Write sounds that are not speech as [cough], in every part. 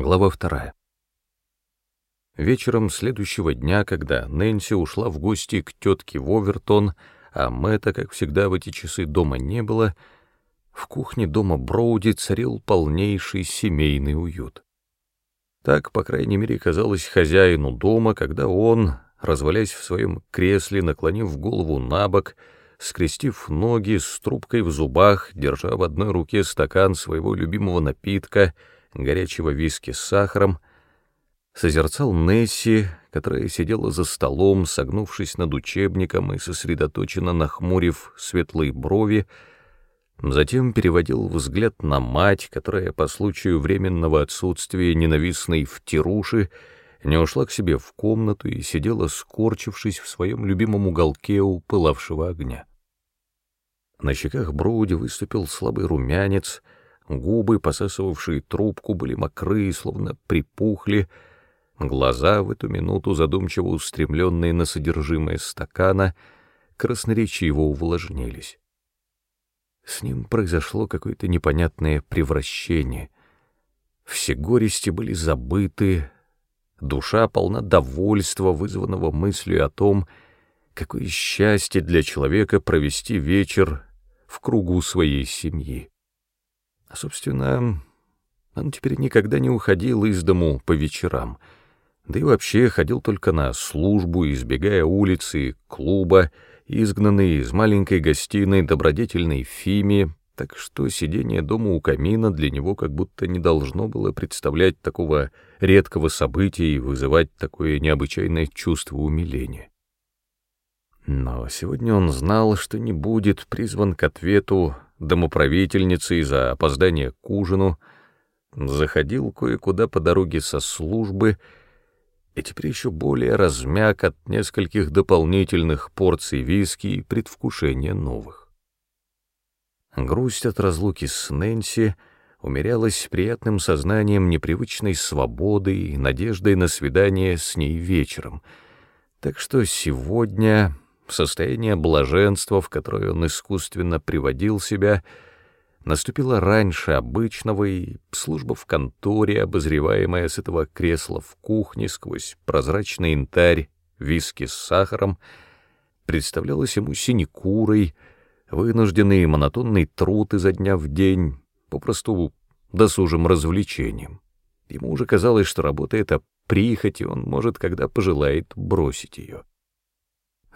Глава вторая. Вечером следующего дня, когда Нэнси ушла в гости к тетке Вовертон, а Мэтта, как всегда, в эти часы дома не было, в кухне дома Броуди царил полнейший семейный уют. Так, по крайней мере, казалось хозяину дома, когда он, развалясь в своем кресле, наклонив голову на бок, скрестив ноги с трубкой в зубах, держа в одной руке стакан своего любимого напитка — горячего виски с сахаром, созерцал Несси, которая сидела за столом, согнувшись над учебником и сосредоточенно нахмурив светлые брови, затем переводил взгляд на мать, которая по случаю временного отсутствия ненавистной втируши не ушла к себе в комнату и сидела, скорчившись в своем любимом уголке у пылавшего огня. На щеках Броуди выступил слабый румянец — Губы, посасывавшие трубку, были мокрые, словно припухли, глаза в эту минуту, задумчиво устремленные на содержимое стакана, красноречиво увлажнились. С ним произошло какое-то непонятное превращение. Все горести были забыты, душа полна довольства, вызванного мыслью о том, какое счастье для человека провести вечер в кругу своей семьи. А, собственно, он теперь никогда не уходил из дому по вечерам, да и вообще ходил только на службу, избегая улицы, клуба, изгнанный из маленькой гостиной добродетельной Фими, так что сидение дома у камина для него как будто не должно было представлять такого редкого события и вызывать такое необычайное чувство умиления. Но сегодня он знал, что не будет призван к ответу домоправительницей за опоздание к ужину, заходил кое-куда по дороге со службы и теперь еще более размяк от нескольких дополнительных порций виски и предвкушения новых. Грусть от разлуки с Нэнси умерялась приятным сознанием непривычной свободы и надеждой на свидание с ней вечером, так что сегодня Состояние блаженства, в которое он искусственно приводил себя, наступило раньше обычного, и служба в конторе, обозреваемая с этого кресла в кухне сквозь прозрачный янтарь, виски с сахаром, представлялась ему синекурой, вынужденный монотонный труд изо дня в день, попросту досужим развлечением. Ему уже казалось, что работа эта прихоть, и он может, когда пожелает, бросить ее.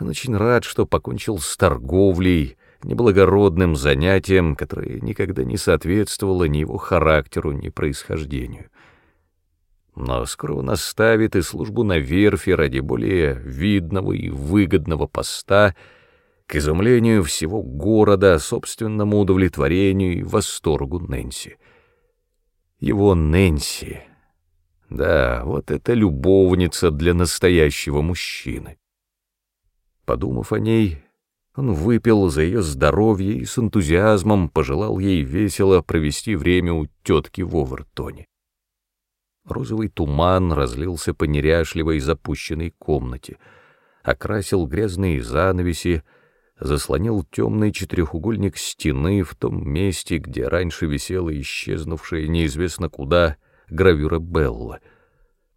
Он очень рад, что покончил с торговлей, неблагородным занятием, которое никогда не соответствовало ни его характеру, ни происхождению. Но скоро он оставит и службу на верфи ради более видного и выгодного поста, к изумлению всего города, собственному удовлетворению и восторгу Нэнси. Его Нэнси. Да, вот это любовница для настоящего мужчины. Подумав о ней, он выпил за ее здоровье и с энтузиазмом пожелал ей весело провести время у тетки в Овертоне. Розовый туман разлился по неряшливой запущенной комнате, окрасил грязные занавеси, заслонил темный четырехугольник стены в том месте, где раньше висела исчезнувшая неизвестно куда гравюра Белла —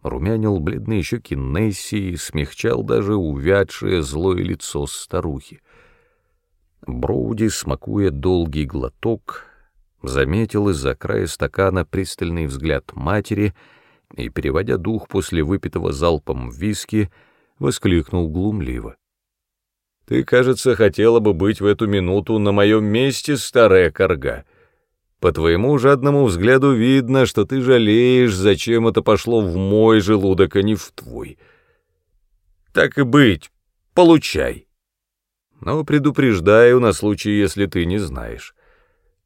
румянил бледные щеки Несси и смягчал даже увядшее злое лицо старухи. Броуди, смакуя долгий глоток, заметил из-за края стакана пристальный взгляд матери и, переводя дух после выпитого залпом виски, воскликнул глумливо. «Ты, кажется, хотела бы быть в эту минуту на моем месте, старая корга!» По твоему жадному взгляду видно, что ты жалеешь, зачем это пошло в мой желудок, а не в твой. Так и быть, получай. Но предупреждаю на случай, если ты не знаешь.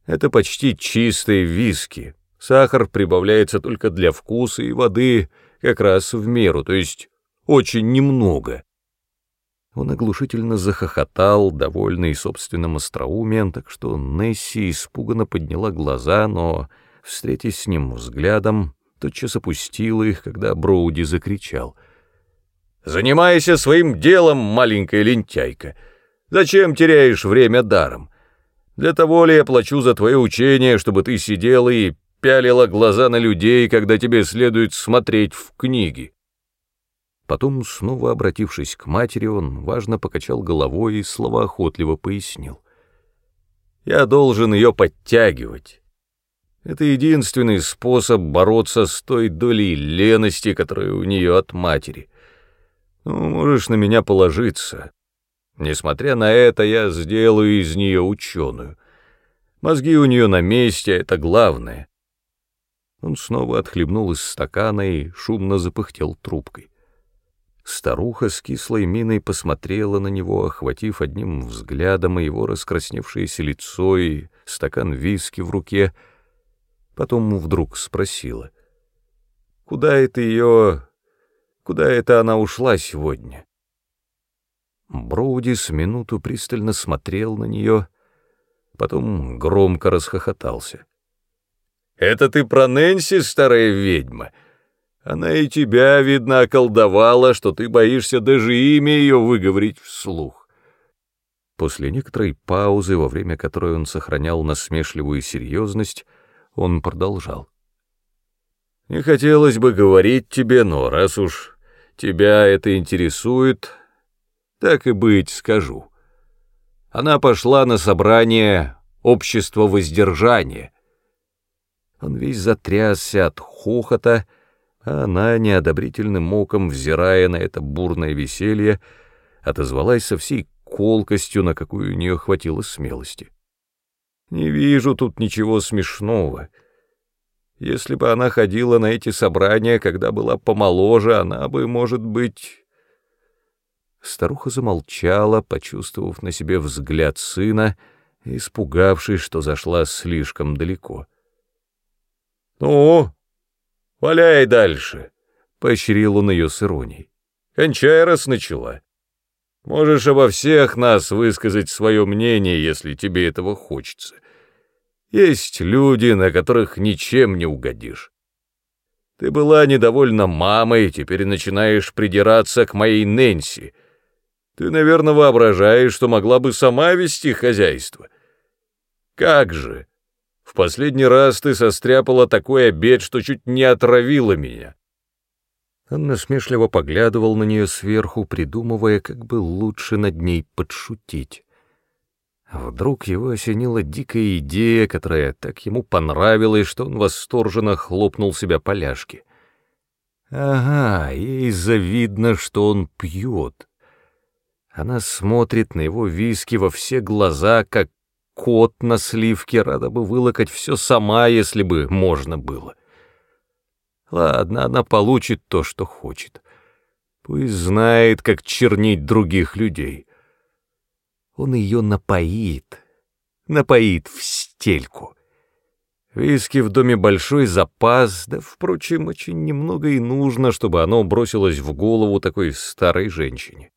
Это почти чистые виски. Сахар прибавляется только для вкуса и воды как раз в меру, то есть очень немного. Он оглушительно захохотал, довольный собственным остроумием, так что Несси испуганно подняла глаза, но, встретясь с ним взглядом, тотчас опустила их, когда Броуди закричал. «Занимайся своим делом, маленькая лентяйка! Зачем теряешь время даром? Для того ли я плачу за твое учение, чтобы ты сидела и пялила глаза на людей, когда тебе следует смотреть в книги. Потом, снова обратившись к матери, он важно покачал головой и словоохотливо пояснил. «Я должен ее подтягивать. Это единственный способ бороться с той долей лености, которая у нее от матери. Ну, можешь на меня положиться. Несмотря на это, я сделаю из нее ученую. Мозги у нее на месте, это главное». Он снова отхлебнул из стакана и шумно запыхтел трубкой. Старуха с кислой миной посмотрела на него, охватив одним взглядом его раскрасневшееся лицо и стакан виски в руке. Потом вдруг спросила. «Куда это ее... Куда это она ушла сегодня?» Броуди с минуту пристально смотрел на нее, потом громко расхохотался. «Это ты про Нэнси, старая ведьма?» Она и тебя, видно, околдовала, что ты боишься даже имя ее выговорить вслух. После некоторой паузы, во время которой он сохранял насмешливую серьезность, он продолжал. «Не хотелось бы говорить тебе, но раз уж тебя это интересует, так и быть скажу. Она пошла на собрание общества воздержания». Он весь затрясся от хохота, а она, неодобрительным оком взирая на это бурное веселье, отозвалась со всей колкостью, на какую у нее хватило смелости. «Не вижу тут ничего смешного. Если бы она ходила на эти собрания, когда была помоложе, она бы, может быть...» Старуха замолчала, почувствовав на себе взгляд сына, испугавшись, что зашла слишком далеко. «Ну, «Валяй дальше», — поощрил он ее с иронией. «Кончай, раз начала. Можешь обо всех нас высказать свое мнение, если тебе этого хочется. Есть люди, на которых ничем не угодишь. Ты была недовольна мамой, теперь начинаешь придираться к моей Нэнси. Ты, наверное, воображаешь, что могла бы сама вести хозяйство. Как же?» В последний раз ты состряпала такой обед, что чуть не отравила меня. Он насмешливо поглядывал на нее сверху, придумывая, как бы лучше над ней подшутить. А вдруг его осенила дикая идея, которая так ему понравилась, что он восторженно хлопнул себя по ляжке. Ага, ей завидно, что он пьет. Она смотрит на его виски во все глаза, как кот на сливке, рада бы вылокать все сама, если бы можно было. Ладно, она получит то, что хочет. Пусть знает, как чернить других людей. Он ее напоит, напоит в стельку. Виски в доме большой запас, да, впрочем, очень немного и нужно, чтобы оно бросилось в голову такой старой женщине.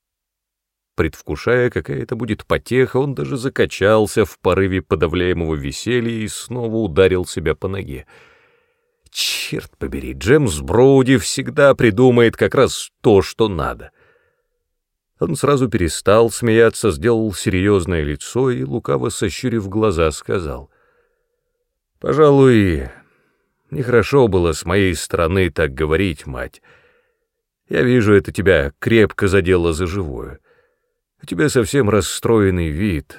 Предвкушая, какая это будет потеха, он даже закачался в порыве подавляемого веселья и снова ударил себя по ноге. Черт побери, Джемс Броуди всегда придумает как раз то, что надо. Он сразу перестал смеяться, сделал серьезное лицо и, лукаво сощурив глаза, сказал. «Пожалуй, нехорошо было с моей стороны так говорить, мать. Я вижу, это тебя крепко задело за живое. У тебя совсем расстроенный вид.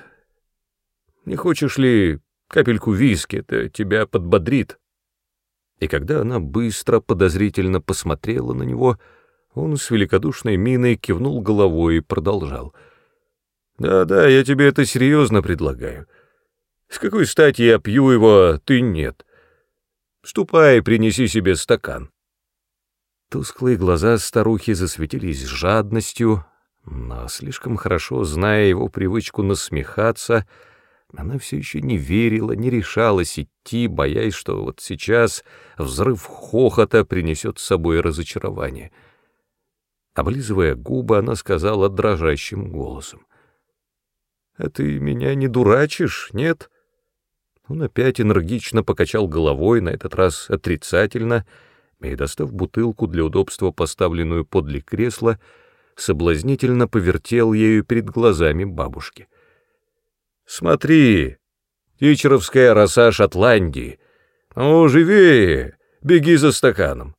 Не хочешь ли капельку виски, это тебя подбодрит?» И когда она быстро, подозрительно посмотрела на него, он с великодушной миной кивнул головой и продолжал. «Да-да, я тебе это серьезно предлагаю. С какой стати я пью его, а ты нет? Ступай, принеси себе стакан». Тусклые глаза старухи засветились жадностью, но слишком хорошо зная его привычку насмехаться, она все еще не верила, не решалась идти, боясь, что вот сейчас взрыв хохота принесет с собой разочарование. Облизывая губы, она сказала дрожащим голосом. — А ты меня не дурачишь, нет? Он опять энергично покачал головой, на этот раз отрицательно, и, достав бутылку для удобства, поставленную подле кресла, — соблазнительно повертел ею перед глазами бабушки. «Смотри, тичеровская роса Шотландии, «Ну, живее! Беги за стаканом!»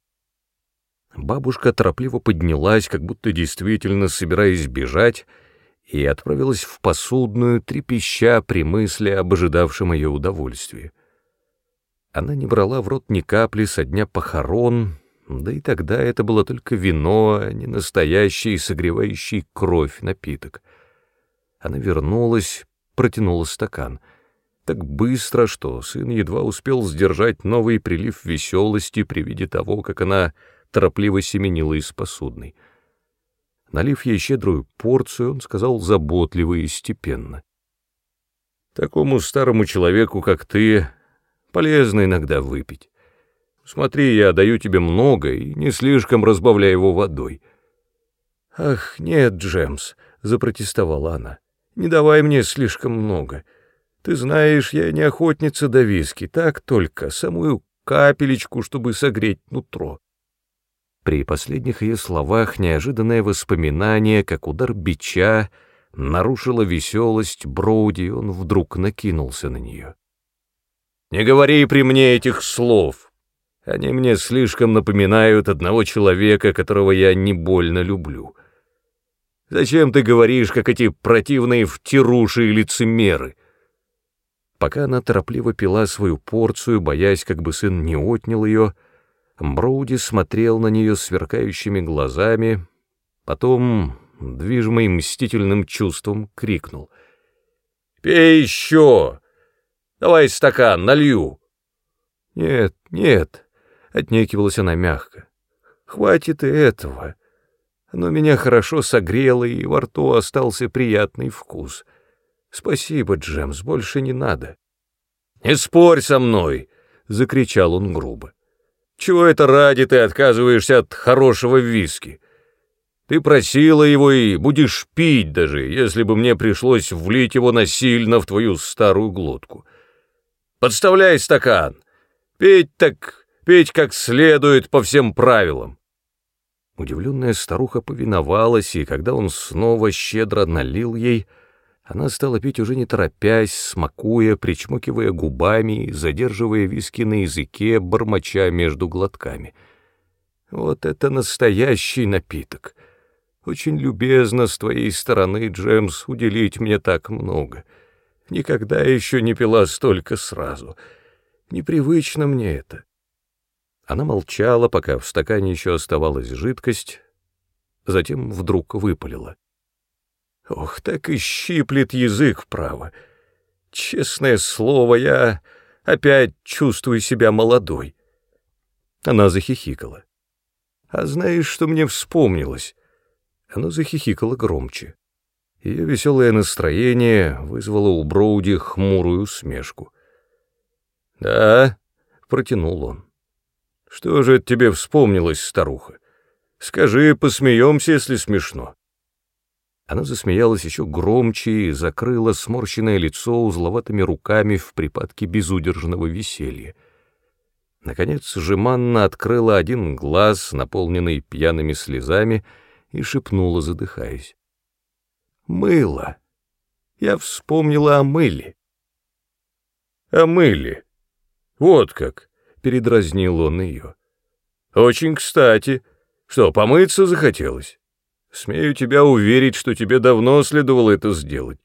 Бабушка торопливо поднялась, как будто действительно собираясь бежать, и отправилась в посудную, трепеща при мысли об ожидавшем ее удовольствии. Она не брала в рот ни капли со дня похорон, да и тогда это было только вино, а не настоящий, согревающий кровь напиток. Она вернулась, протянула стакан. Так быстро, что сын едва успел сдержать новый прилив веселости при виде того, как она торопливо семенила из посудной. Налив ей щедрую порцию, он сказал заботливо и степенно. «Такому старому человеку, как ты, полезно иногда выпить. Смотри, я даю тебе много и не слишком разбавляю его водой». «Ах, нет, Джемс», — запротестовала она, — «не давай мне слишком много. Ты знаешь, я не охотница до виски, так только, самую капелечку, чтобы согреть нутро». При последних ее словах неожиданное воспоминание, как удар бича, нарушило веселость Броуди, он вдруг накинулся на нее. «Не говори при мне этих слов. Они мне слишком напоминают одного человека, которого я не больно люблю. Зачем ты говоришь, как эти противные втируши и лицемеры?» Пока она торопливо пила свою порцию, боясь, как бы сын не отнял ее, — Броуди смотрел на нее сверкающими глазами, потом, движимый мстительным чувством, крикнул. «Пей еще! Давай стакан, налью!» «Нет, нет!» — отнекивалась она мягко. «Хватит и этого. Оно меня хорошо согрело, и во рту остался приятный вкус. Спасибо, Джемс, больше не надо». «Не спорь со мной!» — закричал он грубо. Чего это ради ты отказываешься от хорошего виски? Ты просила его и будешь пить даже, если бы мне пришлось влить его насильно в твою старую глотку. Подставляй стакан. Петь так, петь как следует по всем правилам. Удивленная старуха повиновалась, и когда он снова щедро налил ей, она стала пить уже не торопясь, смакуя, причмокивая губами, задерживая виски на языке, бормоча между глотками. Вот это настоящий напиток. Очень любезно с твоей стороны, Джемс, уделить мне так много. Никогда еще не пила столько сразу. Непривычно мне это. Она молчала, пока в стакане еще оставалась жидкость, затем вдруг выпалила. Ох, так и щиплет язык вправо. Честное слово, я опять чувствую себя молодой. Она захихикала. А знаешь, что мне вспомнилось? Она захихикала громче. Ее веселое настроение вызвало у Броуди хмурую усмешку. «Да», — протянул он. «Что же это тебе вспомнилось, старуха? Скажи, посмеемся, если смешно». Она засмеялась еще громче и закрыла сморщенное лицо узловатыми руками в припадке безудержного веселья. Наконец Жеманна открыла один глаз, наполненный пьяными слезами, и шепнула, задыхаясь. «Мыло! Я вспомнила о мыле!» «О мыле! Вот как!» — передразнил он ее. «Очень кстати! Что, помыться захотелось?» Смею тебя уверить, что тебе давно следовало это сделать.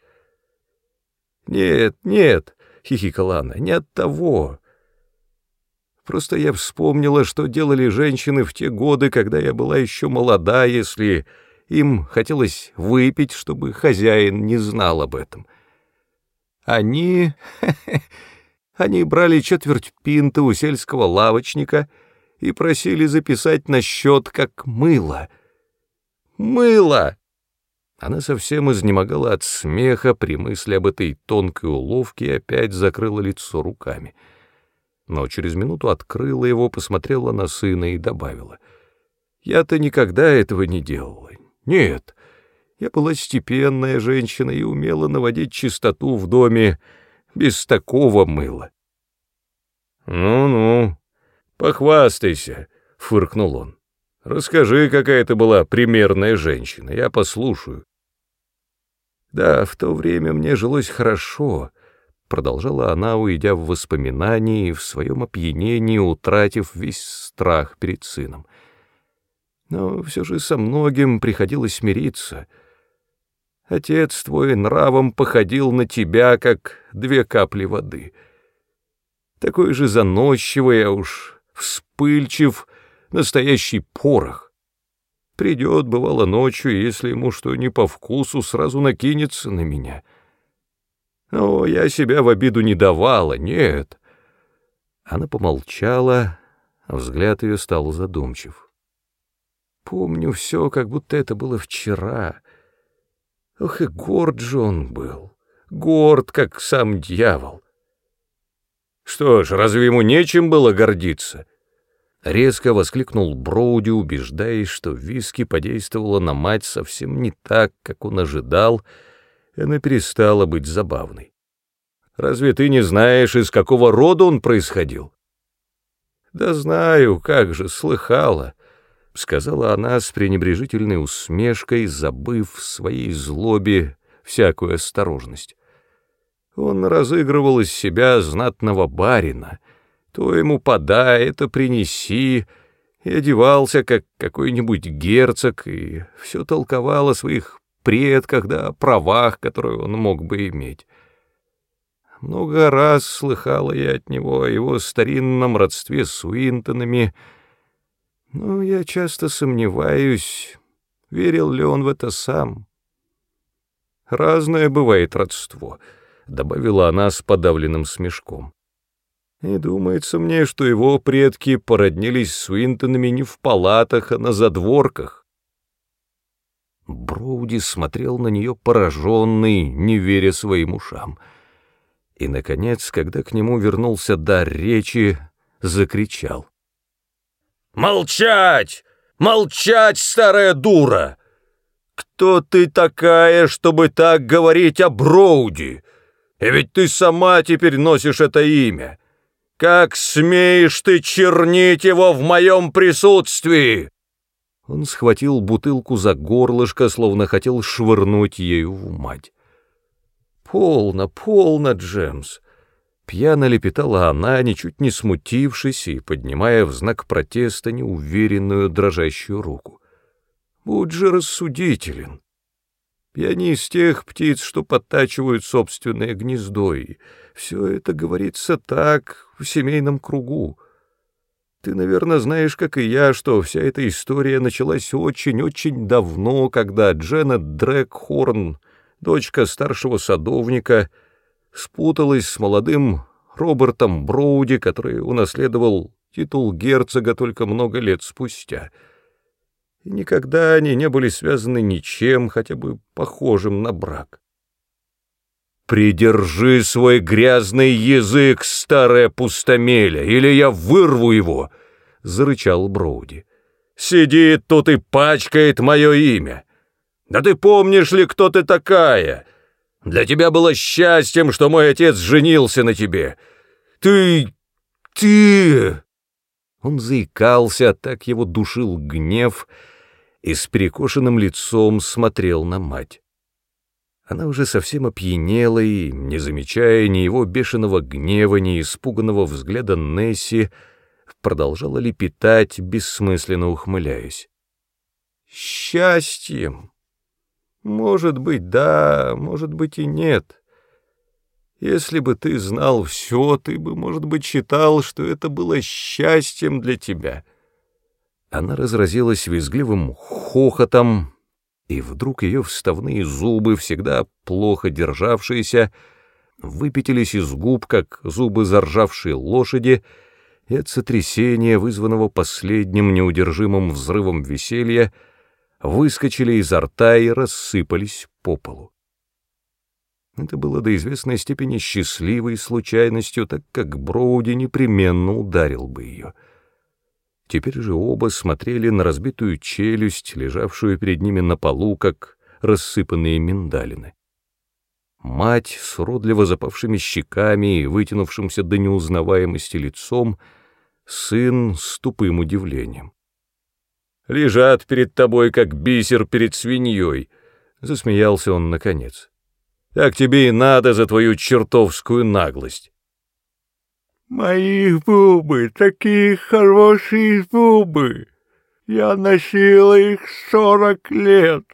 Нет, нет, хихикала она, не от того. Просто я вспомнила, что делали женщины в те годы, когда я была еще молода, если им хотелось выпить, чтобы хозяин не знал об этом. Они... [laughs] Они брали четверть пинта у сельского лавочника и просили записать на счет как мыло — Мыло!» Она совсем изнемогала от смеха при мысли об этой тонкой уловке и опять закрыла лицо руками. Но через минуту открыла его, посмотрела на сына и добавила. «Я-то никогда этого не делала. Нет, я была степенная женщина и умела наводить чистоту в доме без такого мыла». «Ну-ну, похвастайся», — фыркнул он. Расскажи, какая ты была примерная женщина, я послушаю. Да, в то время мне жилось хорошо, продолжала она, уйдя в воспоминания и в своем опьянении утратив весь страх перед сыном. Но все же со многим приходилось смириться. Отец твой нравом походил на тебя, как две капли воды. Такой же заносчивый, а уж вспыльчив, настоящий порох. Придет, бывало, ночью, если ему что не по вкусу, сразу накинется на меня — но я себя в обиду не давала, нет. Она помолчала, взгляд ее стал задумчив. Помню все, как будто это было вчера. Ох, и горд же он был, горд, как сам дьявол. Что ж, разве ему нечем было гордиться? Резко воскликнул Броуди, убеждаясь, что виски подействовала на мать совсем не так, как он ожидал, — она перестала быть забавной. «Разве ты не знаешь, из какого рода он происходил?» «Да знаю, как же, слыхала», — сказала она с пренебрежительной усмешкой, забыв в своей злобе всякую осторожность. Он разыгрывал из себя знатного барина, то ему подай, это принеси, и одевался, как какой-нибудь герцог, и все толковал о своих предках, да о правах, которые он мог бы иметь. Много раз слыхала я от него о его старинном родстве с Уинтонами, но я часто сомневаюсь, верил ли он в это сам. «Разное бывает родство», — добавила она с подавленным смешком. «И думается мне, что его предки породнились с Уинтонами не в палатах, а на задворках. Броуди смотрел на нее пораженный, не веря своим ушам. И, наконец, когда к нему вернулся дар речи, закричал. «Молчать! Молчать, старая дура! Кто ты такая, чтобы так говорить о Броуди? И ведь ты сама теперь носишь это имя. Как смеешь ты чернить его в моем присутствии?» Он схватил бутылку за горлышко, словно хотел швырнуть ею в мать. «Полно, полно, Джемс!» Пьяно лепетала она, ничуть не смутившись и поднимая в знак протеста неуверенную дрожащую руку. «Будь же рассудителен!» Я не из тех птиц, что подтачивают собственное гнездо, и все это говорится так, в семейном кругу. Ты, наверное, знаешь, как и я, что вся эта история началась очень-очень давно, когда Дженнет Дрэкхорн, дочка старшего садовника, спуталась с молодым Робертом Броуди, который унаследовал титул герцога только много лет спустя. И никогда они не были связаны ничем, хотя бы похожим на брак. «Придержи свой грязный язык, старая пустомеля, или я вырву его!» — зарычал Броуди. «Сидит тут и пачкает мое имя! Да ты помнишь ли, кто ты такая? Для тебя было счастьем, что мой отец женился на тебе! Ты... ты...» Он заикался, так его душил гнев, и с перекошенным лицом смотрел на мать. Она уже совсем опьянела и, не замечая ни его бешеного гнева, ни испуганного взгляда Несси, продолжала лепетать, бессмысленно ухмыляясь. «Счастьем! Может быть, да, может быть и нет. Если бы ты знал все, ты бы, может быть, считал, что это было счастьем для тебя». Она разразилась визгливым хохотом, и вдруг ее вставные зубы, всегда плохо державшиеся, выпятились из губ, как зубы заржавшей лошади, и от сотрясения, вызванного последним неудержимым взрывом веселья, выскочили изо рта и рассыпались по полу. Это было до известной степени счастливой случайностью, так как Броуди непременно ударил бы ее — Теперь же оба смотрели на разбитую челюсть, лежавшую перед ними на полу, как рассыпанные миндалины. Мать с уродливо запавшими щеками и вытянувшимся до неузнаваемости лицом, сын с тупым удивлением. «Лежат перед тобой, как бисер перед свиньей», — засмеялся он наконец. Так тебе и надо за твою чертовскую наглость. Мои зубы, такие хорошие зубы. Я носила их сорок лет.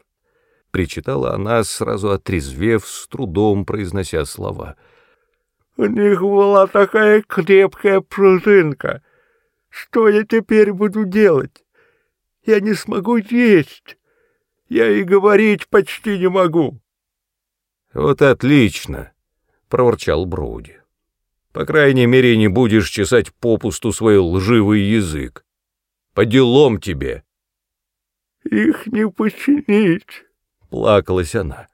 Причитала она, сразу отрезвев, с трудом произнося слова. У них была такая крепкая пружинка. Что я теперь буду делать? Я не смогу есть. Я и говорить почти не могу. Вот отлично, проворчал Броуди. По крайней мере, не будешь чесать попусту свой лживый язык. По делам тебе. Их не починить, плакалась она.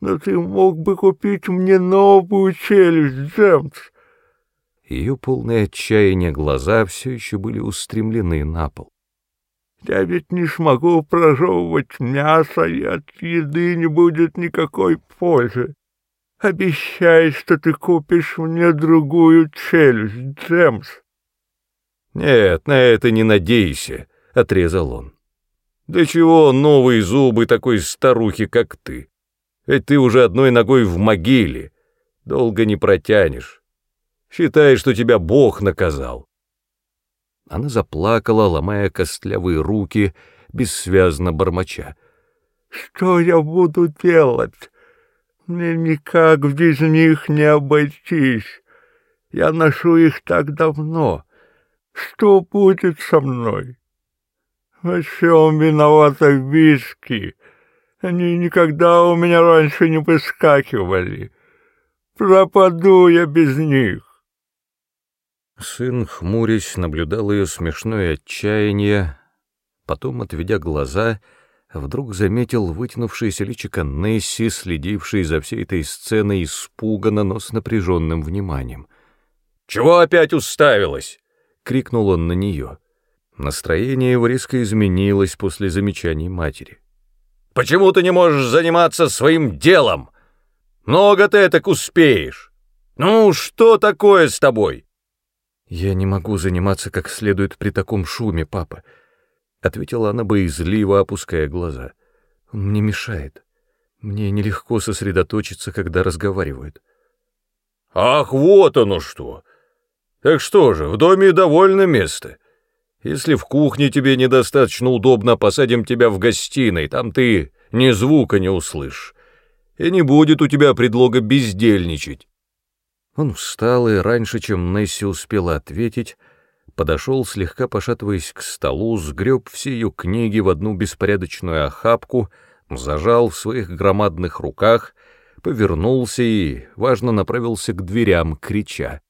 Но ты мог бы купить мне новую челюсть, Джемс. Ее полные отчаяния глаза все еще были устремлены на пол. Я ведь не смогу прожевывать мясо, и от еды не будет никакой пользы. Обещай, что ты купишь мне другую челюсть, Джемс. Нет, на это не надейся, — отрезал он. Да чего новые зубы такой старухи, как ты? Ведь ты уже одной ногой в могиле, долго не протянешь. Считай, что тебя Бог наказал. Она заплакала, ломая костлявые руки, бессвязно бормоча. «Что я буду делать? Мне никак без них не обойтись. Я ношу их так давно. Что будет со мной? Во всем виновата виски. Они никогда у меня раньше не выскакивали. Пропаду я без них. Сын, хмурясь, наблюдал ее смешное отчаяние, потом, отведя глаза, вдруг заметил вытянувшееся личико Несси, следившей за всей этой сценой испуганно, но с напряженным вниманием. «Чего опять уставилась?» — крикнул он на нее. Настроение его резко изменилось после замечаний матери. «Почему ты не можешь заниматься своим делом? Много ты так успеешь. Ну, что такое с тобой?» «Я не могу заниматься как следует при таком шуме, папа», — ответила она боязливо, опуская глаза. «Он мне мешает. Мне нелегко сосредоточиться, когда разговаривают». «Ах, вот оно что! Так что же, в доме довольно место. Если в кухне тебе недостаточно удобно, посадим тебя в гостиной, там ты ни звука не услышишь, и не будет у тебя предлога бездельничать». Он встал и, раньше, чем Несси успела ответить, подошел, слегка пошатываясь к столу, сгреб все ее книги в одну беспорядочную охапку, зажал в своих громадных руках, повернулся и, важно, направился к дверям, крича.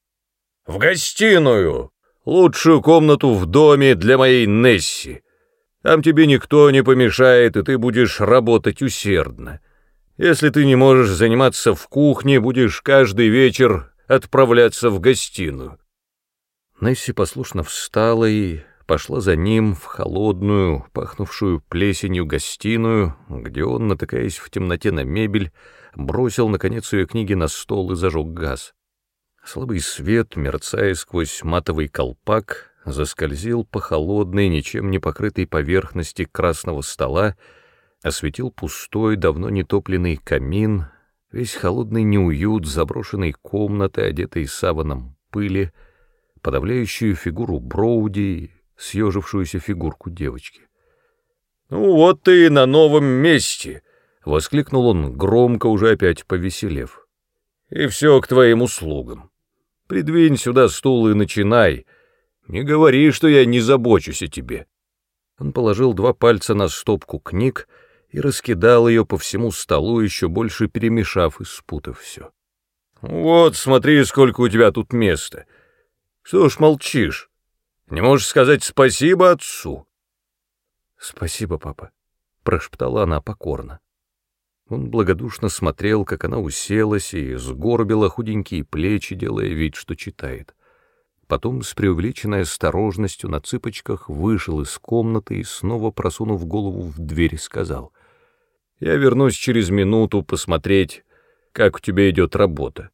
«В гостиную! Лучшую комнату в доме для моей Несси! Там тебе никто не помешает, и ты будешь работать усердно. Если ты не можешь заниматься в кухне, будешь каждый вечер отправляться в гостиную. Несси послушно встала и пошла за ним в холодную, пахнувшую плесенью гостиную, где он, натыкаясь в темноте на мебель, бросил, наконец, ее книги на стол и зажег газ. Слабый свет, мерцая сквозь матовый колпак, заскользил по холодной, ничем не покрытой поверхности красного стола, осветил пустой, давно нетопленный камин, весь холодный неуют заброшенной комнаты, одетой саваном пыли, подавляющую фигуру Броуди, съежившуюся фигурку девочки. «Ну вот ты на новом месте!» — воскликнул он громко, уже опять повеселев. «И все к твоим услугам. Придвинь сюда стул и начинай. Не говори, что я не забочусь о тебе». Он положил два пальца на стопку книг, и раскидал ее по всему столу, еще больше перемешав и спутав все. «Вот, смотри, сколько у тебя тут места. Что ж молчишь? Не можешь сказать спасибо отцу?» «Спасибо, папа», — прошептала она покорно. Он благодушно смотрел, как она уселась и сгорбила худенькие плечи, делая вид, что читает. Потом с преувеличенной осторожностью на цыпочках вышел из комнаты и, снова просунув голову в дверь, сказал, «Я вернусь через минуту посмотреть, как у тебя идет работа».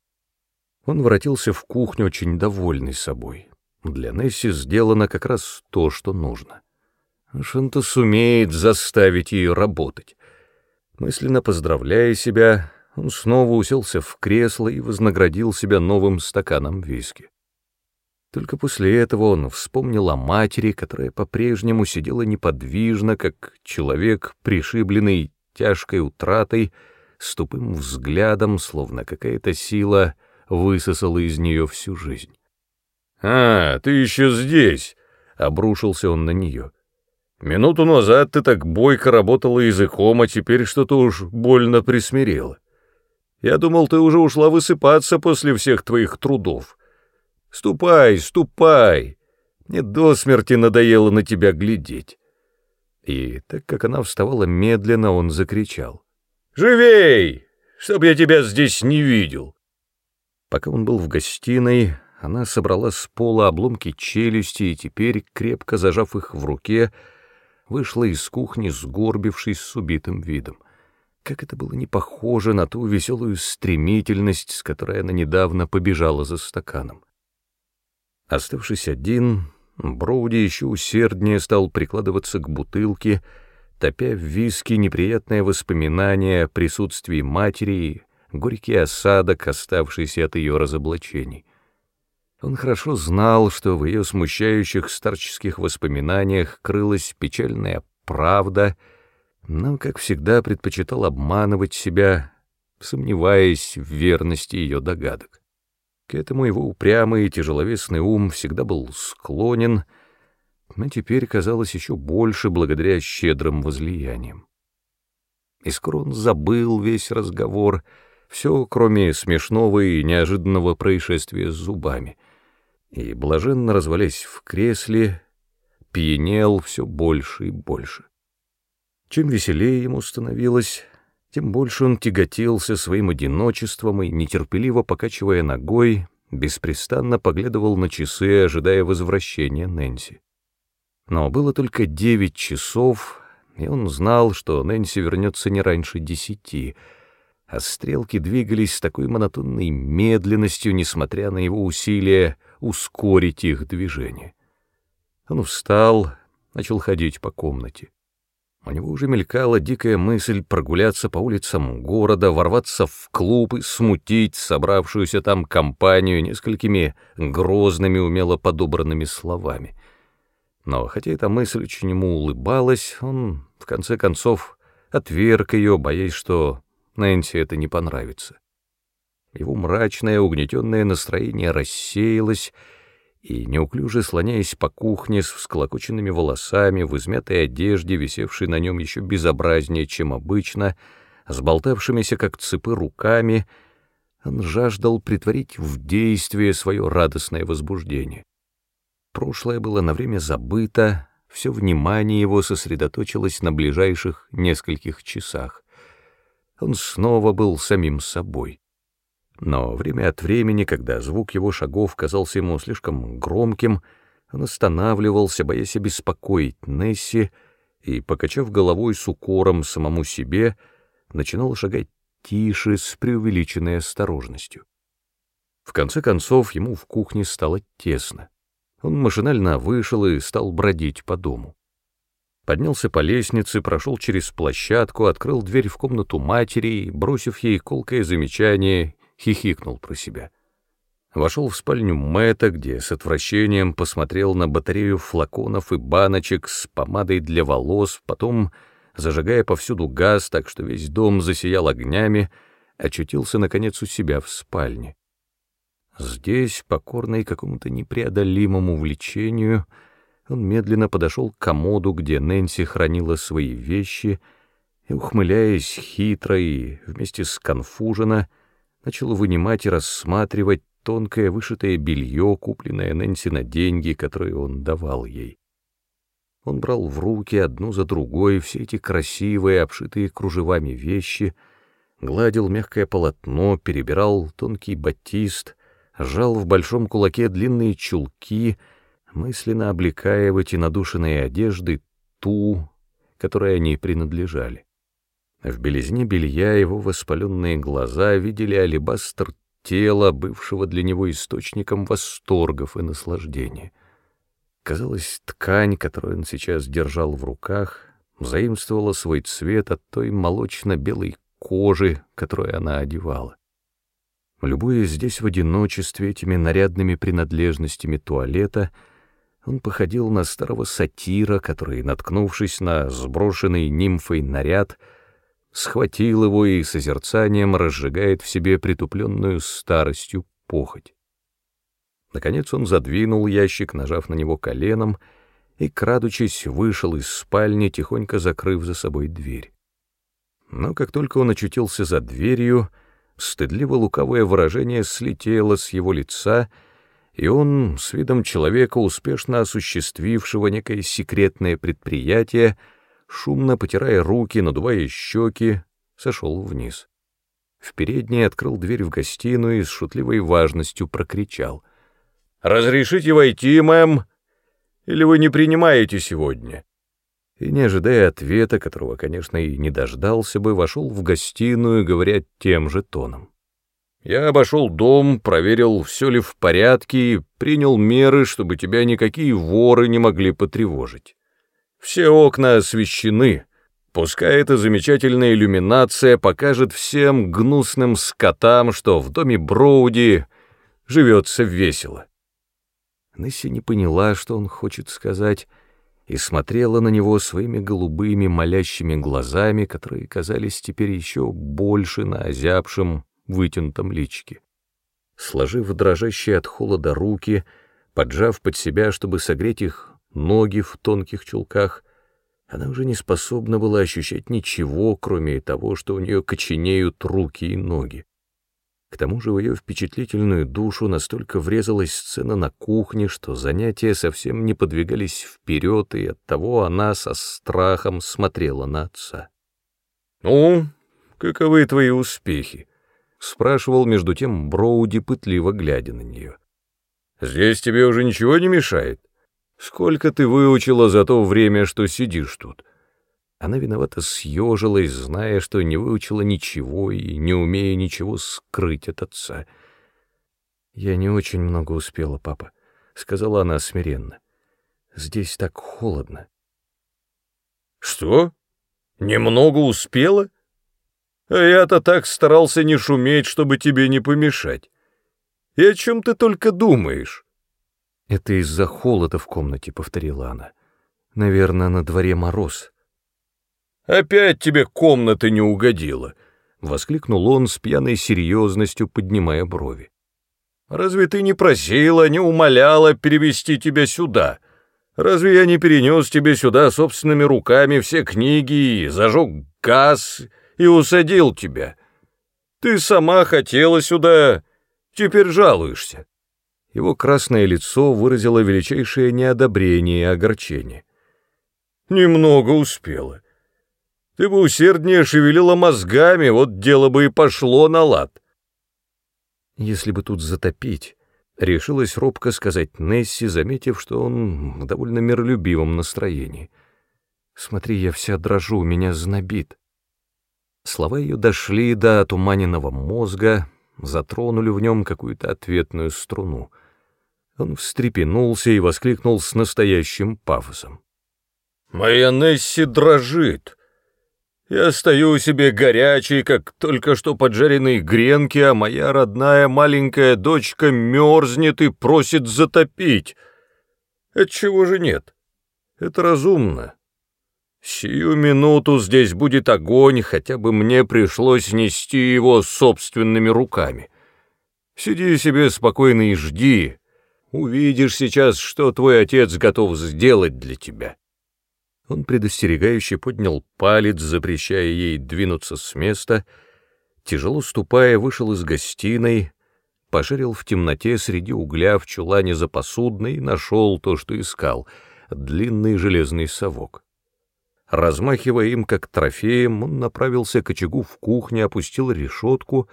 Он воротился в кухню очень довольный собой. Для Несси сделано как раз то, что нужно. Шанта сумеет заставить ее работать. Мысленно поздравляя себя, он снова уселся в кресло и вознаградил себя новым стаканом виски. Только после этого он вспомнил о матери, которая по-прежнему сидела неподвижно, как человек, пришибленный тяжкой утратой, с тупым взглядом, словно какая-то сила высосала из нее всю жизнь. «А, ты еще здесь!» — обрушился он на нее. «Минуту назад ты так бойко работала языком, а теперь что-то уж больно присмирела. Я думал, ты уже ушла высыпаться после всех твоих трудов». Ступай, ступай! Мне до смерти надоело на тебя глядеть. И так как она вставала медленно, он закричал. «Живей! Чтоб я тебя здесь не видел!» Пока он был в гостиной, она собрала с пола обломки челюсти и теперь, крепко зажав их в руке, вышла из кухни, сгорбившись с убитым видом. Как это было не похоже на ту веселую стремительность, с которой она недавно побежала за стаканом. Оставшись один, Броуди еще усерднее стал прикладываться к бутылке, топя в виски неприятное воспоминание о присутствии матери, горький осадок, оставшийся от ее разоблачений. Он хорошо знал, что в ее смущающих старческих воспоминаниях крылась печальная правда, но, как всегда, предпочитал обманывать себя, сомневаясь в верности ее догадок. К этому его упрямый и тяжеловесный ум всегда был склонен, но теперь казалось еще больше благодаря щедрым возлияниям. И скоро он забыл весь разговор, все, кроме смешного и неожиданного происшествия с зубами, и, блаженно развалясь в кресле, пьянел все больше и больше. Чем веселее ему становилось, тем больше он тяготился своим одиночеством и, нетерпеливо покачивая ногой, беспрестанно поглядывал на часы, ожидая возвращения Нэнси. Но было только девять часов, и он знал, что Нэнси вернется не раньше десяти, а стрелки двигались с такой монотонной медленностью, несмотря на его усилия ускорить их движение. Он встал, начал ходить по комнате. У него уже мелькала дикая мысль прогуляться по улицам города, ворваться в клуб и смутить собравшуюся там компанию несколькими грозными, умело подобранными словами. Но хотя эта мысль очень ему улыбалась, он, в конце концов, отверг ее, боясь, что Нэнси это не понравится. Его мрачное, угнетенное настроение рассеялось, и, неуклюже слоняясь по кухне с всклокоченными волосами, в измятой одежде, висевшей на нем еще безобразнее, чем обычно, с болтавшимися, как цепы, руками, он жаждал притворить в действие свое радостное возбуждение. Прошлое было на время забыто, все внимание его сосредоточилось на ближайших нескольких часах. Он снова был самим собой. Но время от времени, когда звук его шагов казался ему слишком громким, он останавливался, боясь обеспокоить Несси, и, покачав головой с укором самому себе, начинал шагать тише, с преувеличенной осторожностью. В конце концов, ему в кухне стало тесно. Он машинально вышел и стал бродить по дому. Поднялся по лестнице, прошел через площадку, открыл дверь в комнату матери бросив ей колкое замечание, хихикнул про себя. Вошел в спальню Мэтта, где с отвращением посмотрел на батарею флаконов и баночек с помадой для волос, потом, зажигая повсюду газ, так что весь дом засиял огнями, очутился, наконец, у себя в спальне. Здесь, покорный какому-то непреодолимому влечению, он медленно подошел к комоду, где Нэнси хранила свои вещи, и, ухмыляясь хитро и вместе с конфуженно, начал вынимать и рассматривать тонкое вышитое белье, купленное Нэнси на деньги, которые он давал ей. Он брал в руки одну за другой все эти красивые, обшитые кружевами вещи, гладил мягкое полотно, перебирал тонкий батист, сжал в большом кулаке длинные чулки, мысленно облекая в эти надушенные одежды ту, которой они принадлежали. В белизне белья его воспаленные глаза видели алебастр тела, бывшего для него источником восторгов и наслаждения. Казалось, ткань, которую он сейчас держал в руках, заимствовала свой цвет от той молочно-белой кожи, которую она одевала. Любуясь здесь в одиночестве этими нарядными принадлежностями туалета, он походил на старого сатира, который, наткнувшись на сброшенный нимфой наряд, схватил его и созерцанием разжигает в себе притупленную старостью похоть. Наконец он задвинул ящик, нажав на него коленом, и, крадучись, вышел из спальни, тихонько закрыв за собой дверь. Но как только он очутился за дверью, стыдливо-лукавое выражение слетело с его лица, и он, с видом человека, успешно осуществившего некое секретное предприятие, шумно потирая руки, надувая щеки, сошел вниз. В передней открыл дверь в гостиную и с шутливой важностью прокричал. «Разрешите войти, мэм? Или вы не принимаете сегодня?» И, не ожидая ответа, которого, конечно, и не дождался бы, вошел в гостиную, говоря тем же тоном. «Я обошел дом, проверил, все ли в порядке, и принял меры, чтобы тебя никакие воры не могли потревожить. Все окна освещены. Пускай эта замечательная иллюминация покажет всем гнусным скотам, что в доме Броуди живется весело. Несси не поняла, что он хочет сказать, и смотрела на него своими голубыми молящими глазами, которые казались теперь еще больше на озябшем, вытянутом личике. Сложив дрожащие от холода руки, поджав под себя, чтобы согреть их ноги в тонких чулках, она уже не способна была ощущать ничего, кроме того, что у нее коченеют руки и ноги. К тому же в ее впечатлительную душу настолько врезалась сцена на кухне, что занятия совсем не подвигались вперед, и оттого она со страхом смотрела на отца. «Ну, каковы твои успехи?» — спрашивал между тем Броуди, пытливо глядя на нее. «Здесь тебе уже ничего не мешает? Сколько ты выучила за то время, что сидишь тут?» Она виновато съежилась, зная, что не выучила ничего и не умея ничего скрыть от отца. «Я не очень много успела, папа», — сказала она смиренно. «Здесь так холодно». «Что? Немного успела? А я-то так старался не шуметь, чтобы тебе не помешать. И о чем ты только думаешь?» «Это из-за холода в комнате», — повторила она. «Наверное, на дворе мороз». «Опять тебе комната не угодила!» — воскликнул он с пьяной серьезностью, поднимая брови. «Разве ты не просила, не умоляла перевести тебя сюда? Разве я не перенес тебе сюда собственными руками все книги и зажег газ и усадил тебя? Ты сама хотела сюда, теперь жалуешься». Его красное лицо выразило величайшее неодобрение и огорчение. «Немного успела. Ты бы усерднее шевелила мозгами, вот дело бы и пошло на лад. Если бы тут затопить, решилась робко сказать Несси, заметив, что он в довольно миролюбивом настроении. Смотри, я вся дрожу, меня знобит. Слова ее дошли до отуманенного мозга, затронули в нем какую-то ответную струну. Он встрепенулся и воскликнул с настоящим пафосом. «Моя Несси дрожит!» Я стою себе горячий, как только что поджаренные гренки, а моя родная маленькая дочка мерзнет и просит затопить. Отчего же нет? Это разумно. Сию минуту здесь будет огонь, хотя бы мне пришлось нести его собственными руками. Сиди себе спокойно и жди. Увидишь сейчас, что твой отец готов сделать для тебя. Он предостерегающе поднял палец, запрещая ей двинуться с места, тяжело ступая, вышел из гостиной, пошарил в темноте среди угля в чулане за посудной и нашел то, что искал — длинный железный совок. Размахивая им как трофеем, он направился к очагу в кухне, опустил решетку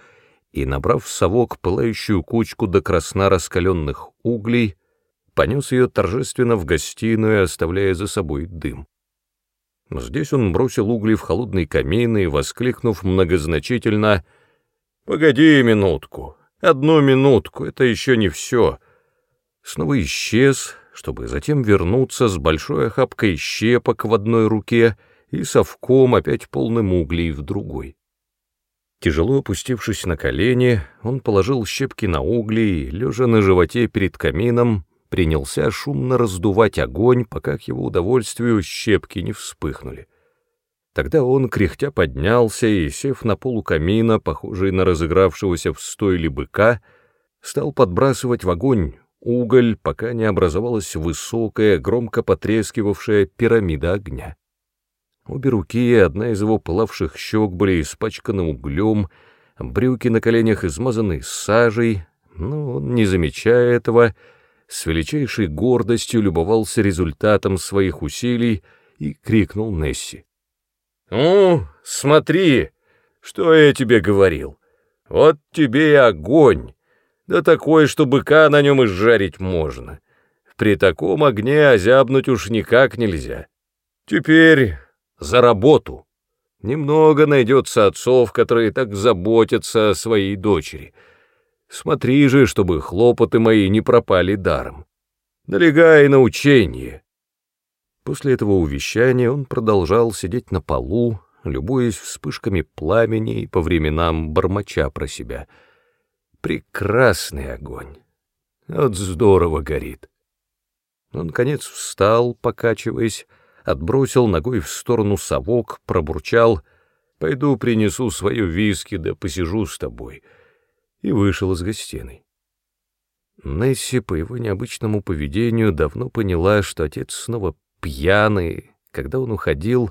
и, набрав в совок пылающую кучку до красна раскаленных углей, понес ее торжественно в гостиную, оставляя за собой дым. Здесь он бросил угли в холодный камин и, воскликнув многозначительно, «Погоди минутку, одну минутку, это еще не все», снова исчез, чтобы затем вернуться с большой охапкой щепок в одной руке и совком опять полным углей в другой. Тяжело опустившись на колени, он положил щепки на угли и, лежа на животе перед камином, принялся шумно раздувать огонь, пока к его удовольствию щепки не вспыхнули. Тогда он, кряхтя, поднялся и, сев на полу камина, похожий на разыгравшегося в стойле быка, стал подбрасывать в огонь уголь, пока не образовалась высокая, громко потрескивавшая пирамида огня. Обе руки, одна из его пылавших щек были испачканы углем, брюки на коленях измазаны сажей, но он, не замечая этого, с величайшей гордостью любовался результатом своих усилий и крикнул Несси. «Ну, смотри, что я тебе говорил. Вот тебе и огонь, да такой, что быка на нем изжарить можно. При таком огне озябнуть уж никак нельзя. Теперь за работу. Немного найдется отцов, которые так заботятся о своей дочери. Смотри же, чтобы хлопоты мои не пропали даром. Налегай на учение. После этого увещания он продолжал сидеть на полу, любуясь вспышками пламени и по временам бормоча про себя. Прекрасный огонь. Вот здорово горит. Он, наконец, встал, покачиваясь, отбросил ногой в сторону совок, пробурчал «Пойду принесу свою виски, да посижу с тобой», и вышел из гостиной. Несси по его необычному поведению давно поняла, что отец снова пьяный, когда он уходил,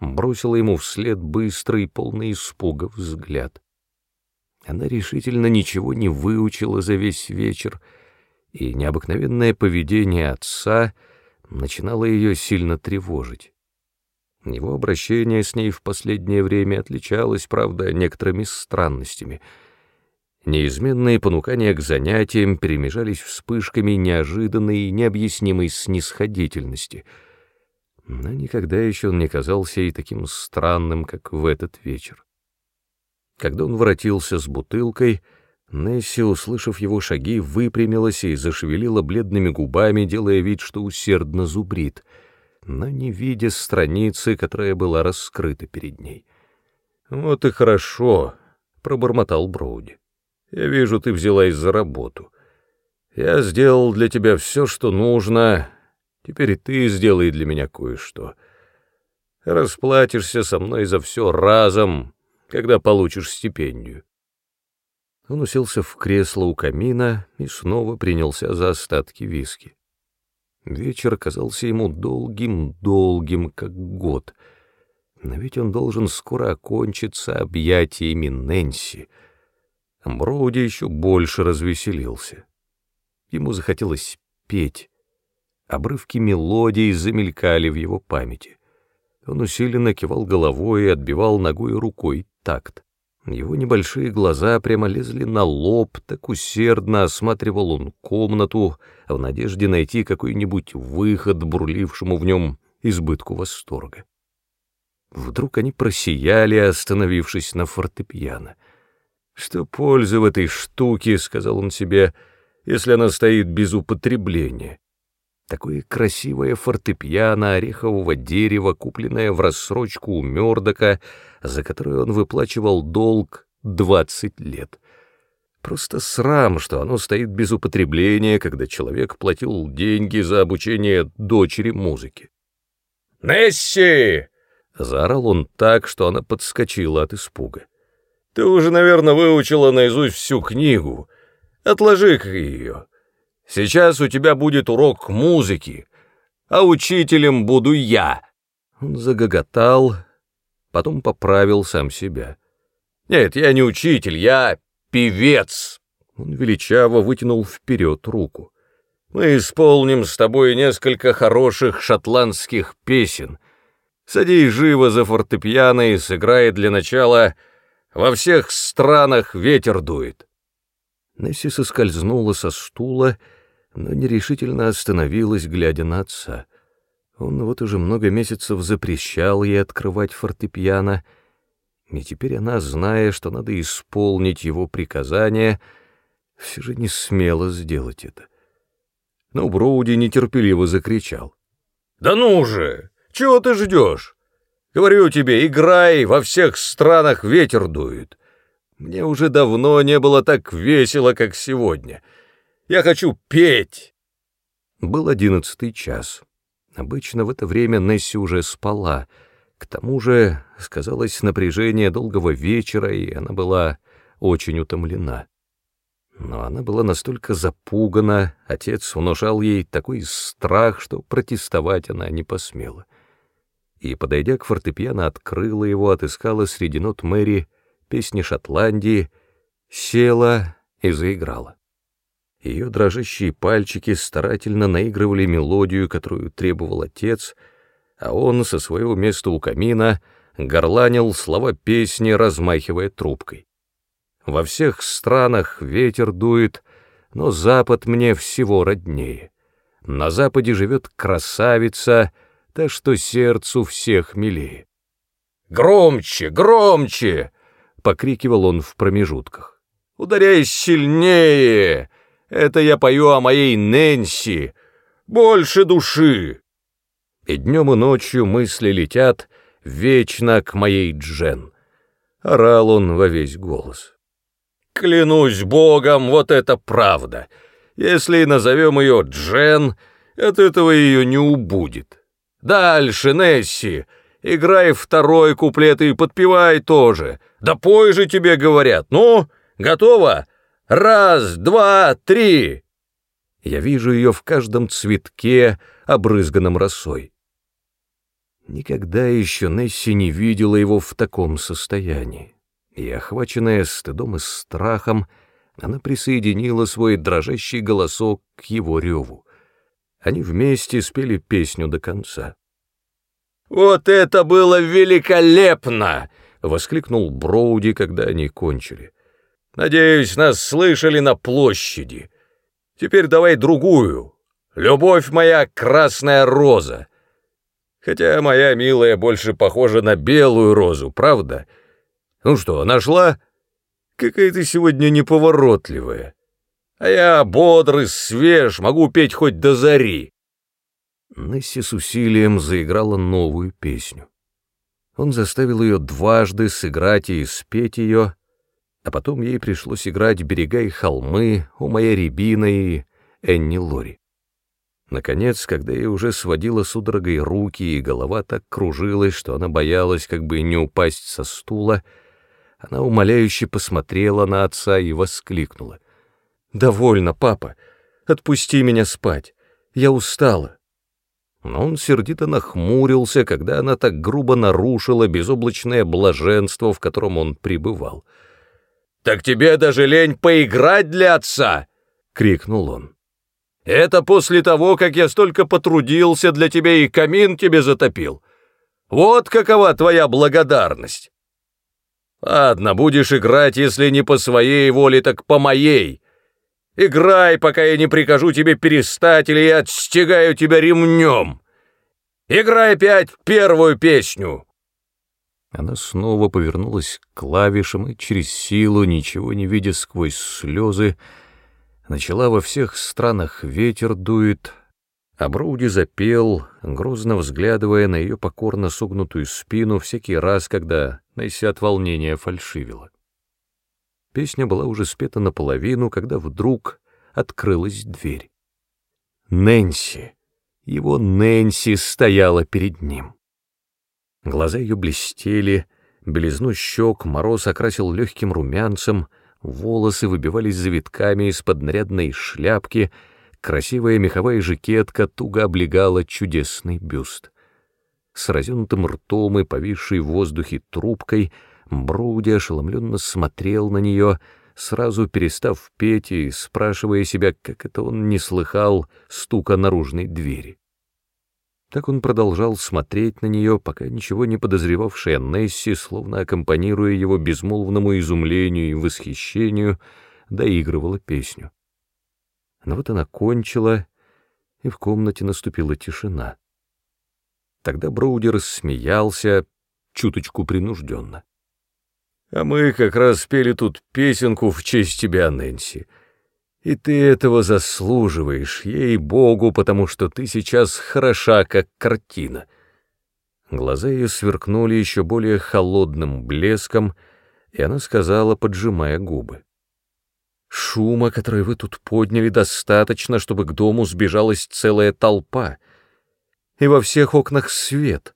бросила ему вслед быстрый, полный испуга взгляд. Она решительно ничего не выучила за весь вечер, и необыкновенное поведение отца — начинало ее сильно тревожить. Его обращение с ней в последнее время отличалось, правда, некоторыми странностями. Неизменные понукания к занятиям перемежались вспышками неожиданной и необъяснимой снисходительности. Но никогда еще он не казался ей таким странным, как в этот вечер. Когда он воротился с бутылкой — Несси, услышав его шаги, выпрямилась и зашевелила бледными губами, делая вид, что усердно зубрит, но не видя страницы, которая была раскрыта перед ней. «Вот и хорошо», — пробормотал Броуди. «Я вижу, ты взялась за работу. Я сделал для тебя все, что нужно. Теперь и ты сделай для меня кое-что. Расплатишься со мной за все разом, когда получишь стипендию». Он уселся в кресло у камина и снова принялся за остатки виски. Вечер казался ему долгим-долгим, как год. Но ведь он должен скоро окончиться объятиями Нэнси. Броуди еще больше развеселился. Ему захотелось петь. Обрывки мелодий замелькали в его памяти. Он усиленно кивал головой и отбивал ногой и рукой такт. Его небольшие глаза прямо лезли на лоб, так усердно осматривал он комнату в надежде найти какой-нибудь выход бурлившему в нем избытку восторга. Вдруг они просияли, остановившись на фортепиано. «Что польза в этой штуке?» — сказал он себе, — «если она стоит без употребления». Такое красивое фортепиано орехового дерева, купленное в рассрочку у Мёрдока, за которое он выплачивал долг двадцать лет. Просто срам, что оно стоит без употребления, когда человек платил деньги за обучение дочери музыки. «Несси!» — заорал он так, что она подскочила от испуга. «Ты уже, наверное, выучила наизусть всю книгу. Отложи-ка ее». Сейчас у тебя будет урок музыки, а учителем буду я». Он загоготал, потом поправил сам себя. «Нет, я не учитель, я певец!» Он величаво вытянул вперед руку. «Мы исполним с тобой несколько хороших шотландских песен. Садись живо за фортепиано и сыграй для начала «Во всех странах ветер дует». Несси соскользнула со стула но нерешительно остановилась, глядя на отца. Он вот уже много месяцев запрещал ей открывать фортепиано, и теперь она, зная, что надо исполнить его приказание, все же не смела сделать это. Но Броуди нетерпеливо закричал. «Да ну же! Чего ты ждешь? Говорю тебе, играй, во всех странах ветер дует. Мне уже давно не было так весело, как сегодня. Я хочу петь!» Был одиннадцатый час. Обычно в это время Несси уже спала. К тому же сказалось напряжение долгого вечера, и она была очень утомлена. Но она была настолько запугана, отец внушал ей такой страх, что протестовать она не посмела. И, подойдя к фортепиано, открыла его, отыскала среди нот Мэри песни Шотландии, села и заиграла. Ее дрожащие пальчики старательно наигрывали мелодию, которую требовал отец, а он со своего места у камина горланил слова песни, размахивая трубкой. Во всех странах ветер дует, но Запад мне всего роднее. На Западе живет красавица, та, что сердцу всех милее. «Громче, громче!» — покрикивал он в промежутках. «Ударяй сильнее! Это я пою о моей Нэнси! Больше души!» И днем и ночью мысли летят вечно к моей Джен. Орал он во весь голос. Клянусь богом, вот это правда. Если назовем ее Джен, от этого ее не убудет. Дальше, Несси, играй второй куплет и подпевай тоже. Да пой же тебе говорят. Ну, готово? Раз, два, три. Я вижу ее в каждом цветке, обрызганном росой. Никогда еще Несси не видела его в таком состоянии и, охваченная стыдом и страхом, она присоединила свой дрожащий голосок к его реву. Они вместе спели песню до конца. «Вот это было великолепно!» — воскликнул Броуди, когда они кончили. «Надеюсь, нас слышали на площади. Теперь давай другую. Любовь моя, красная роза. Хотя моя милая больше похожа на белую розу, правда?» Ну что, нашла? Какая ты сегодня неповоротливая. А я бодрый, свеж, могу петь хоть до зари. Несси с усилием заиграла новую песню. Он заставил ее дважды сыграть и спеть ее, а потом ей пришлось играть «Берега и холмы», «У моя рябина» и «Энни Лори». Наконец, когда ей уже сводила судорогой руки, и голова так кружилась, что она боялась как бы не упасть со стула, — она умоляюще посмотрела на отца и воскликнула. «Довольно, папа. Отпусти меня спать. Я устала». Но он сердито нахмурился, когда она так грубо нарушила безоблачное блаженство, в котором он пребывал. «Так тебе даже лень поиграть для отца!» — крикнул он. «Это после того, как я столько потрудился для тебя и камин тебе затопил. Вот какова твоя благодарность!» Ладно, будешь играть, если не по своей воле, так по моей. Играй, пока я не прикажу тебе перестать, или я отстегаю тебя ремнем. Играй опять первую песню. Она снова повернулась к клавишам и через силу, ничего не видя сквозь слезы, начала во всех странах ветер дует, а Броуди запел, грозно взглядывая на ее покорно согнутую спину всякий раз, когда Несси от волнения фальшивила. Песня была уже спета наполовину, когда вдруг открылась дверь. Нэнси, его Нэнси стояла перед ним. Глаза ее блестели, белизну щек мороз окрасил легким румянцем, волосы выбивались завитками из-под нарядной шляпки — Красивая меховая жакетка туго облегала чудесный бюст. С разинутым ртом и повисшей в воздухе трубкой Броуди ошеломленно смотрел на нее, сразу перестав петь и спрашивая себя, как это он не слыхал стука наружной двери. Так он продолжал смотреть на нее, пока ничего не подозревавшая Несси, словно аккомпанируя его безмолвному изумлению и восхищению, доигрывала песню. Но вот она кончила, и в комнате наступила тишина. Тогда Броуди рассмеялся, чуточку принужденно. «А мы как раз спели тут песенку в честь тебя, Нэнси. И ты этого заслуживаешь, ей-богу, потому что ты сейчас хороша, как картина». Глаза ее сверкнули еще более холодным блеском, и она сказала, поджимая губы. «Шума, который вы тут подняли, достаточно, чтобы к дому сбежалась целая толпа, и во всех окнах свет,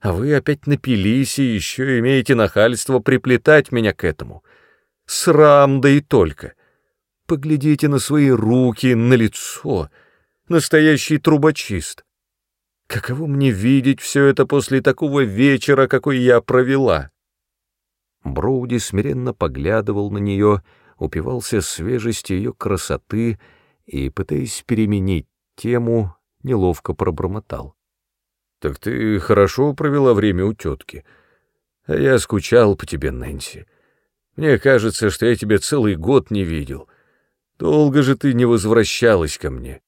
а вы опять напились и еще имеете нахальство приплетать меня к этому. Срам да и только. Поглядите на свои руки, на лицо. Настоящий трубочист. Каково мне видеть все это после такого вечера, какой я провела?» Броуди смиренно поглядывал на нее, упивался свежестью ее красоты и, пытаясь переменить тему, неловко пробормотал. «Так ты хорошо провела время у тетки. А я скучал по тебе, Нэнси. Мне кажется, что я тебя целый год не видел. Долго же ты не возвращалась ко мне».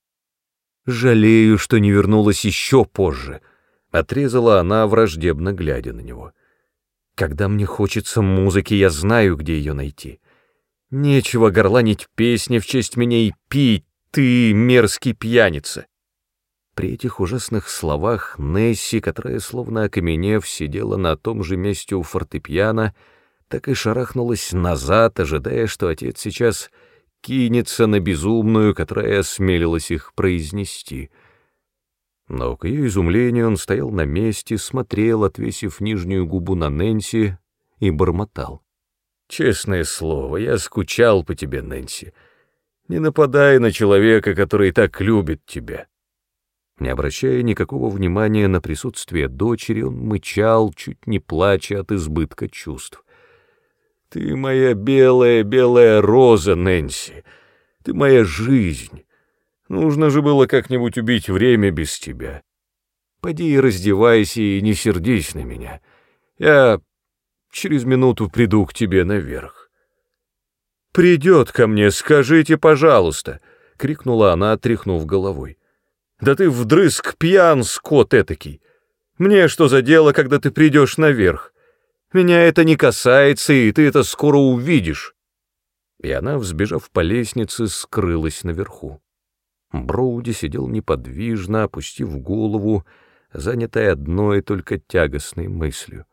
«Жалею, что не вернулась еще позже», — отрезала она, враждебно глядя на него. Когда мне хочется музыки, я знаю, где ее найти. Нечего горланить песни в честь меня и пить, ты мерзкий пьяница. При этих ужасных словах Несси, которая, словно окаменев, сидела на том же месте у фортепиано, так и шарахнулась назад, ожидая, что отец сейчас кинется на безумную, которая осмелилась их произнести — но, к ее изумлению, он стоял на месте, смотрел, отвесив нижнюю губу на Нэнси, и бормотал. «Честное слово, я скучал по тебе, Нэнси. Не нападай на человека, который так любит тебя». Не обращая никакого внимания на присутствие дочери, он мычал, чуть не плача от избытка чувств. «Ты моя белая-белая роза, Нэнси. Ты моя жизнь. Нужно же было как-нибудь убить время без тебя. Поди и раздевайся и не сердись на меня. Я через минуту приду к тебе наверх. «Придет ко мне, скажите, пожалуйста!» — крикнула она, тряхнув головой. «Да ты вдрызг пьян, скот этакий! Мне что за дело, когда ты придешь наверх? Меня это не касается, и ты это скоро увидишь!» И она, взбежав по лестнице, скрылась наверху. Броуди сидел неподвижно, опустив голову, занятая одной только тягостной мыслью.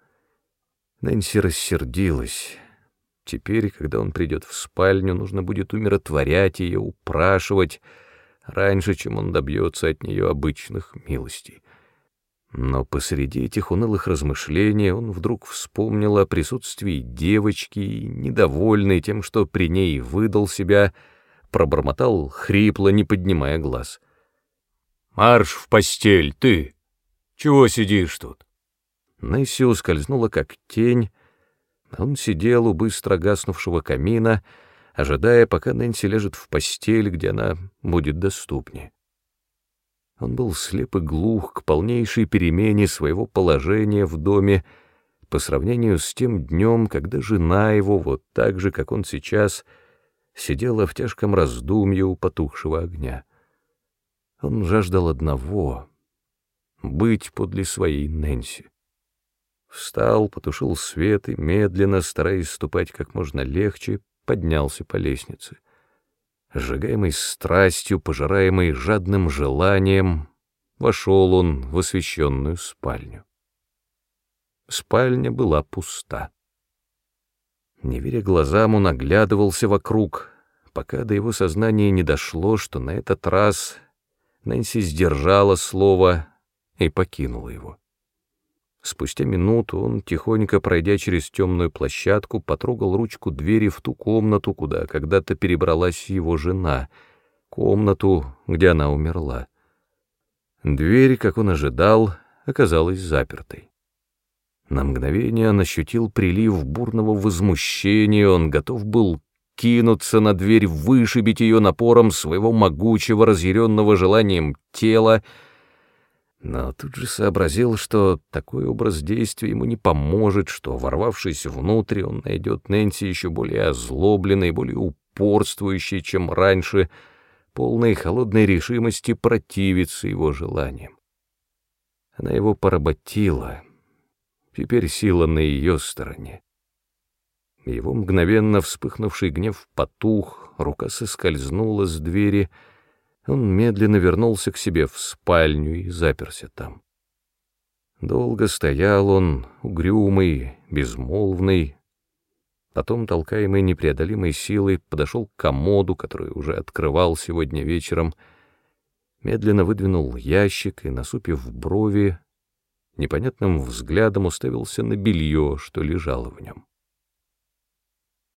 Нэнси рассердилась. Теперь, когда он придет в спальню, нужно будет умиротворять ее, упрашивать, раньше, чем он добьется от нее обычных милостей. Но посреди этих унылых размышлений он вдруг вспомнил о присутствии девочки, недовольной тем, что при ней выдал себя, — пробормотал хрипло, не поднимая глаз. «Марш в постель, ты! Чего сидишь тут?» Несси ускользнула, как тень. Он сидел у быстро гаснувшего камина, ожидая, пока Нэнси лежит в постель, где она будет доступнее. Он был слеп и глух к полнейшей перемене своего положения в доме по сравнению с тем днем, когда жена его, вот так же, как он сейчас, — сидела в тяжком раздумье у потухшего огня. Он жаждал одного — быть подле своей Нэнси. Встал, потушил свет и, медленно, стараясь ступать как можно легче, поднялся по лестнице. Сжигаемый страстью, пожираемый жадным желанием, вошел он в освещенную спальню. Спальня была пуста. Не веря глазам, он оглядывался вокруг, пока до его сознания не дошло, что на этот раз Нэнси сдержала слово и покинула его. Спустя минуту он, тихонько пройдя через темную площадку, потрогал ручку двери в ту комнату, куда когда-то перебралась его жена, комнату, где она умерла. Дверь, как он ожидал, оказалась запертой. На мгновение он ощутил прилив бурного возмущения, он готов был кинуться на дверь, вышибить ее напором своего могучего, разъяренного желанием тела, но тут же сообразил, что такой образ действия ему не поможет, что, ворвавшись внутрь, он найдет Нэнси еще более озлобленной, более упорствующей, чем раньше, полной холодной решимости противиться его желаниям. Она его поработила — Теперь сила на ее стороне. Его мгновенно вспыхнувший гнев потух, рука соскользнула с двери, он медленно вернулся к себе в спальню и заперся там. Долго стоял он, угрюмый, безмолвный, Потом, толкаемый непреодолимой силой, подошел к комоду, который уже открывал сегодня вечером, медленно выдвинул ящик и, насупив брови, непонятным взглядом уставился на белье, что лежало в нем.